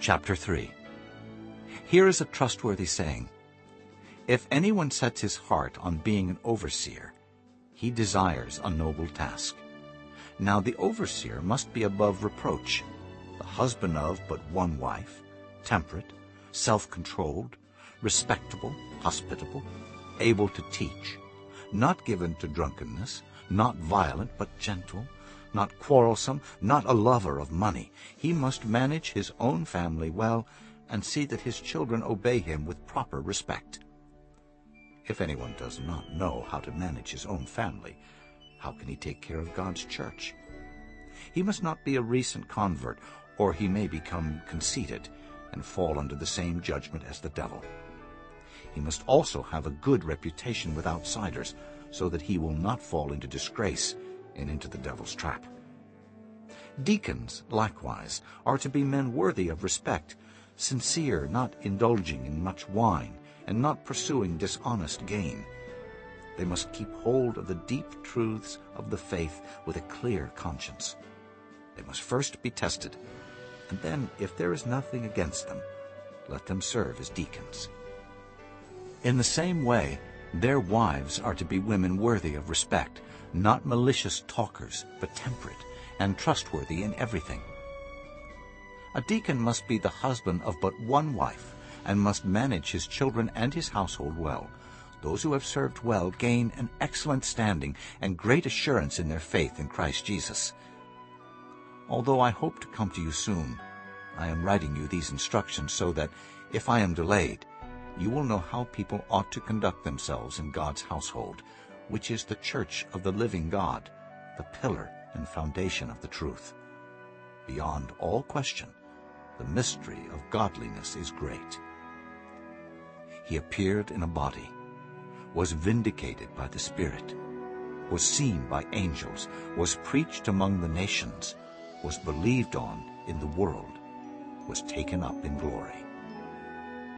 Chapter 3 Here is a trustworthy saying. If anyone sets his heart on being an overseer, he desires a noble task. Now the overseer must be above reproach, the husband of but one wife, temperate, self-controlled, respectable, hospitable, able to teach, not given to drunkenness, not violent but gentle, not quarrelsome, not a lover of money. He must manage his own family well and see that his children obey him with proper respect. If anyone does not know how to manage his own family, how can he take care of God's church? He must not be a recent convert, or he may become conceited and fall under the same judgment as the devil. He must also have a good reputation with outsiders, so that he will not fall into disgrace and into the devil's trap. Deacons, likewise, are to be men worthy of respect, sincere, not indulging in much wine, and not pursuing dishonest gain. They must keep hold of the deep truths of the faith with a clear conscience. They must first be tested, and then, if there is nothing against them, let them serve as deacons. In the same way, their wives are to be women worthy of respect, not malicious talkers, but temperate and trustworthy in everything. A deacon must be the husband of but one wife, and must manage his children and his household well. Those who have served well gain an excellent standing and great assurance in their faith in Christ Jesus. Although I hope to come to you soon, I am writing you these instructions so that, if I am delayed, you will know how people ought to conduct themselves in God's household, which is the church of the living God, the pillar and foundation of the truth. Beyond all question, the mystery of godliness is great. He appeared in a body, was vindicated by the Spirit, was seen by angels, was preached among the nations, was believed on in the world, was taken up in glory.